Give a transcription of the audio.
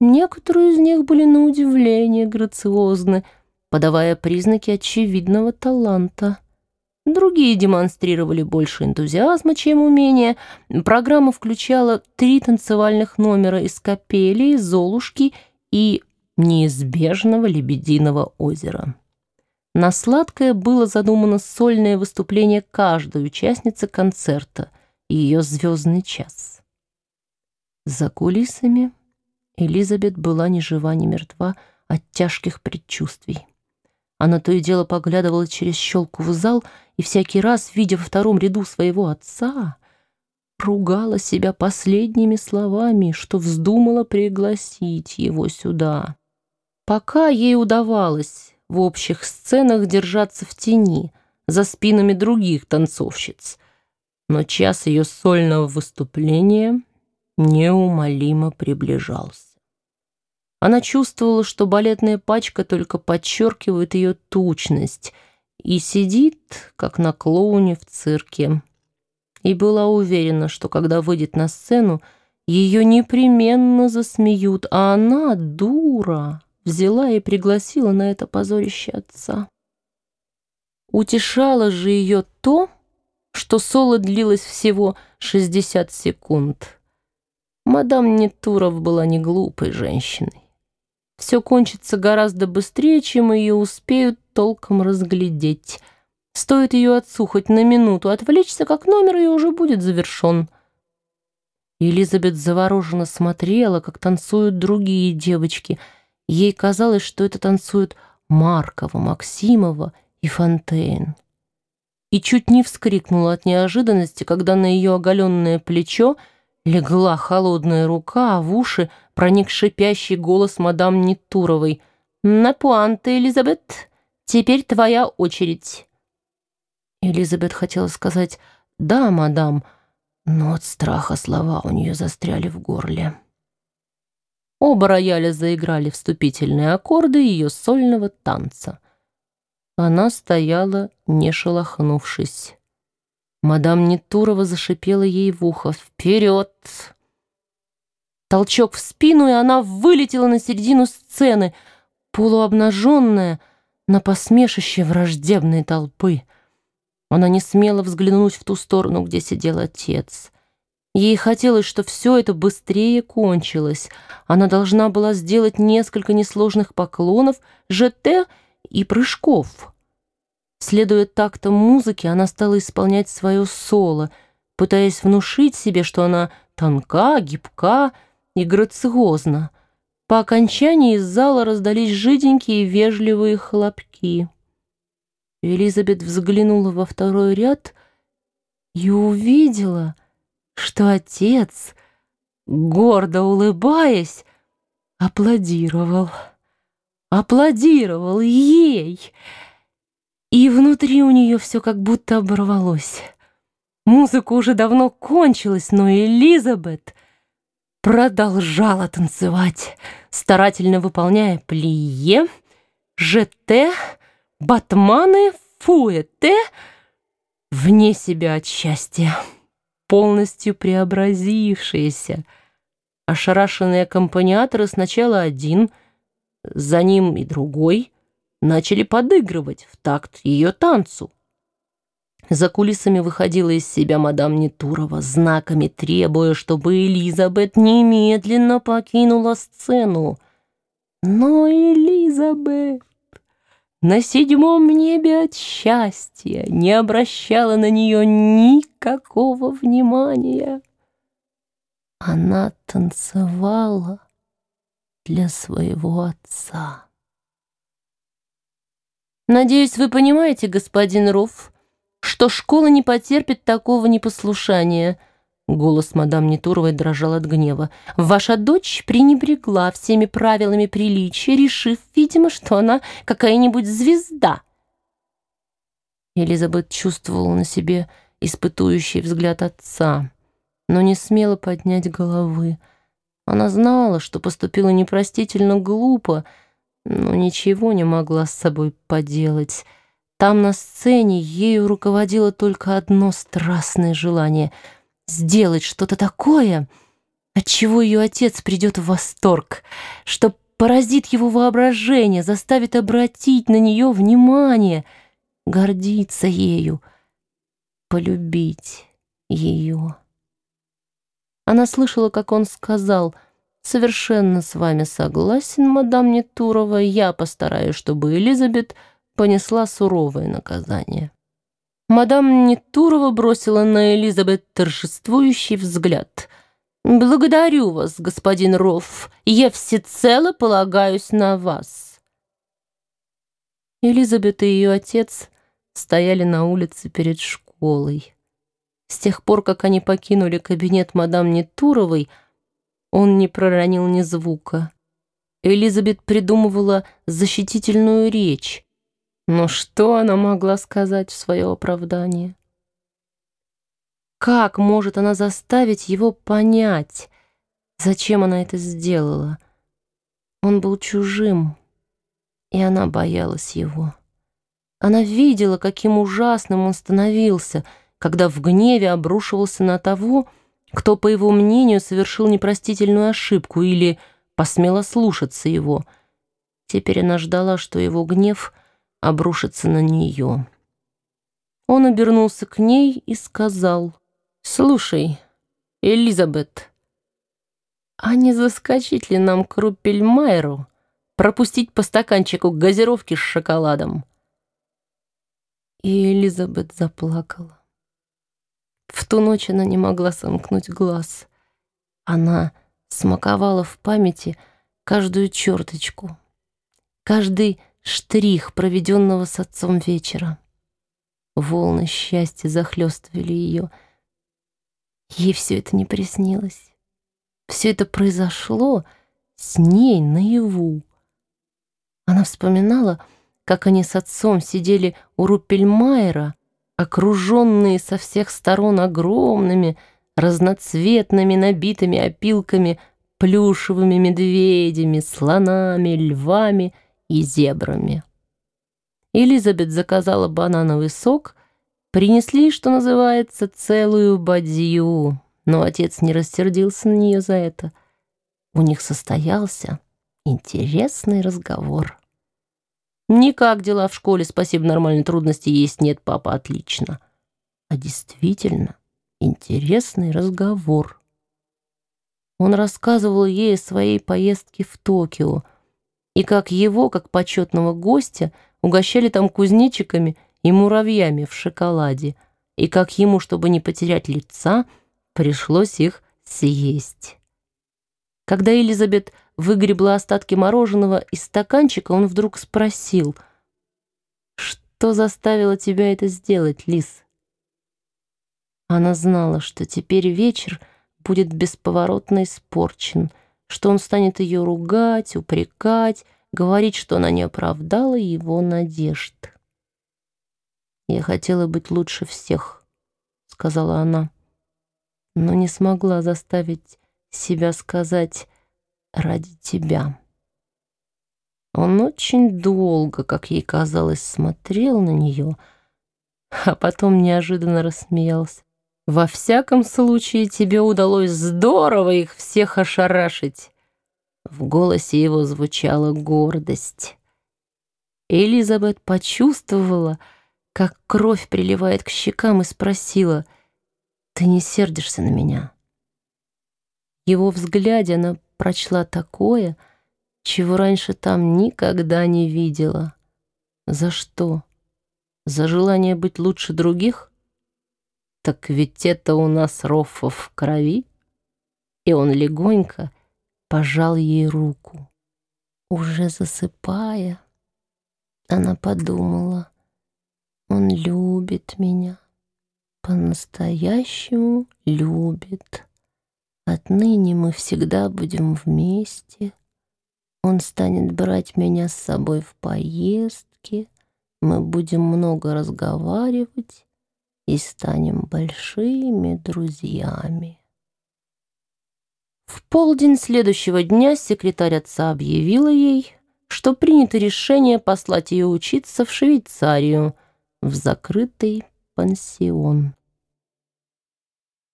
Некоторые из них были на удивление грациозны, подавая признаки очевидного таланта. Другие демонстрировали больше энтузиазма, чем умения. Программа включала три танцевальных номера из капели, золушки и неизбежного лебединого озера. На сладкое было задумано сольное выступление каждой участницы концерта и ее звездный час. За кулисами Элизабет была ни жива, ни мертва от тяжких предчувствий. Она то и дело поглядывала через щелку в зал и всякий раз, видя во втором ряду своего отца, ругала себя последними словами, что вздумала пригласить его сюда. Пока ей удавалось в общих сценах держаться в тени, за спинами других танцовщиц, но час ее сольного выступления неумолимо приближался. Она чувствовала, что балетная пачка только подчеркивает ее тучность и сидит, как на клоуне в цирке. И была уверена, что когда выйдет на сцену, ее непременно засмеют, а она, дура, взяла и пригласила на это позорище отца. Утешало же ее то, что соло длилось всего 60 секунд. Мадам Нетуров была не глупой женщиной. Все кончится гораздо быстрее, чем ее успеют толком разглядеть. Стоит ее отцу на минуту отвлечься, как номер ее уже будет завершен. Елизабет завороженно смотрела, как танцуют другие девочки. Ей казалось, что это танцуют Маркова, Максимова и Фонтейн. И чуть не вскрикнула от неожиданности, когда на ее оголенное плечо легла холодная рука, а в уши проник шипящий голос мадам Нетуровой. «На пуанты, Элизабет, теперь твоя очередь». Элизабет хотела сказать «да, мадам», но от страха слова у нее застряли в горле. Оба рояля заиграли вступительные аккорды ее сольного танца. Она стояла, не шелохнувшись. Мадам Нетурова зашипела ей в ухо «Вперед!» Толчок в спину, и она вылетела на середину сцены, полуобнаженная, на посмешище враждебной толпы. Она не смела взглянуть в ту сторону, где сидел отец. Ей хотелось, что все это быстрее кончилось. Она должна была сделать несколько несложных поклонов, ЖТ и прыжков. Следуя тактам музыки, она стала исполнять свое соло, пытаясь внушить себе, что она тонка, гибка, и грациозно. По окончании из зала раздались жиденькие вежливые хлопки. Элизабет взглянула во второй ряд и увидела, что отец, гордо улыбаясь, аплодировал. Аплодировал ей. И внутри у нее все как будто оборвалось. Музыка уже давно кончилась, но Элизабет продолжала танцевать, старательно выполняя плие, жете, батманы, фуэте, вне себя от счастья, полностью преобразившиеся. Ошарашенные аккомпаниаторы сначала один, за ним и другой, начали подыгрывать в такт ее танцу. За кулисами выходила из себя мадам Нетурова, знаками требуя, чтобы Элизабет немедленно покинула сцену. Но Элизабет на седьмом небе от счастья не обращала на нее никакого внимания. Она танцевала для своего отца. «Надеюсь, вы понимаете, господин Руфф, что школа не потерпит такого непослушания». Голос мадам Нетуровой дрожал от гнева. «Ваша дочь пренебрегла всеми правилами приличия, решив, видимо, что она какая-нибудь звезда». Элизабет чувствовала на себе испытующий взгляд отца, но не смела поднять головы. Она знала, что поступила непростительно глупо, но ничего не могла с собой поделать. Там на сцене ею руководило только одно страстное желание — сделать что-то такое, отчего ее отец придет в восторг, что поразит его воображение, заставит обратить на нее внимание, гордиться ею, полюбить ее. Она слышала, как он сказал «Совершенно с вами согласен, мадам Нетурова, я постараюсь, чтобы Элизабет понесла суровое наказание». Мадам Нетурова бросила на Элизабет торжествующий взгляд. «Благодарю вас, господин Рофф, я всецело полагаюсь на вас». Элизабет и ее отец стояли на улице перед школой. С тех пор, как они покинули кабинет мадам Нетуровой, он не проронил ни звука. Элизабет придумывала защитительную речь, но что она могла сказать в свое оправдание? Как может она заставить его понять, зачем она это сделала? Он был чужим, и она боялась его. Она видела, каким ужасным он становился, когда в гневе обрушивался на того, кто, по его мнению, совершил непростительную ошибку или посмело слушаться его. Теперь она ждала, что его гнев — обрушиться на нее. Он обернулся к ней и сказал, «Слушай, Элизабет, а не заскочить ли нам к Руппельмайеру, пропустить по стаканчику газировки с шоколадом?» И Элизабет заплакала. В ту ночь она не могла сомкнуть глаз. Она смаковала в памяти каждую черточку, каждый штрих проведенного с отцом вечера. Волны счастья захлестывали ее. Ей все это не приснилось. Все это произошло с ней наяву. Она вспоминала, как они с отцом сидели у Руппельмайера, окруженные со всех сторон огромными, разноцветными, набитыми опилками, плюшевыми медведями, слонами, львами — и зебрами. Элизабет заказала банановый сок, принесли, что называется, целую бадью, но отец не рассердился на нее за это. У них состоялся интересный разговор. «Никак дела в школе, спасибо, нормальной трудности есть, нет, папа, отлично». А действительно интересный разговор. Он рассказывал ей о своей поездке в Токио, и как его, как почетного гостя, угощали там кузнечиками и муравьями в шоколаде, и как ему, чтобы не потерять лица, пришлось их съесть. Когда Элизабет выгребла остатки мороженого из стаканчика, он вдруг спросил, «Что заставило тебя это сделать, Лис?» Она знала, что теперь вечер будет бесповоротно испорчен — что он станет ее ругать, упрекать, говорить, что она не оправдала его надежд. «Я хотела быть лучше всех», — сказала она, но не смогла заставить себя сказать «ради тебя». Он очень долго, как ей казалось, смотрел на нее, а потом неожиданно рассмеялся. Во всяком случае, тебе удалось здорово их всех ошарашить. В голосе его звучала гордость. Элизабет почувствовала, как кровь приливает к щекам и спросила, «Ты не сердишься на меня?» Его взгляде она прочла такое, чего раньше там никогда не видела. За что? За желание быть лучше других? Так ведь это у нас Роффа в крови. И он легонько пожал ей руку. Уже засыпая, она подумала, он любит меня, по-настоящему любит. Отныне мы всегда будем вместе. Он станет брать меня с собой в поездки, мы будем много разговаривать, и станем большими друзьями. В полдень следующего дня секретарь отца объявила ей, что принято решение послать ее учиться в Швейцарию, в закрытый пансион.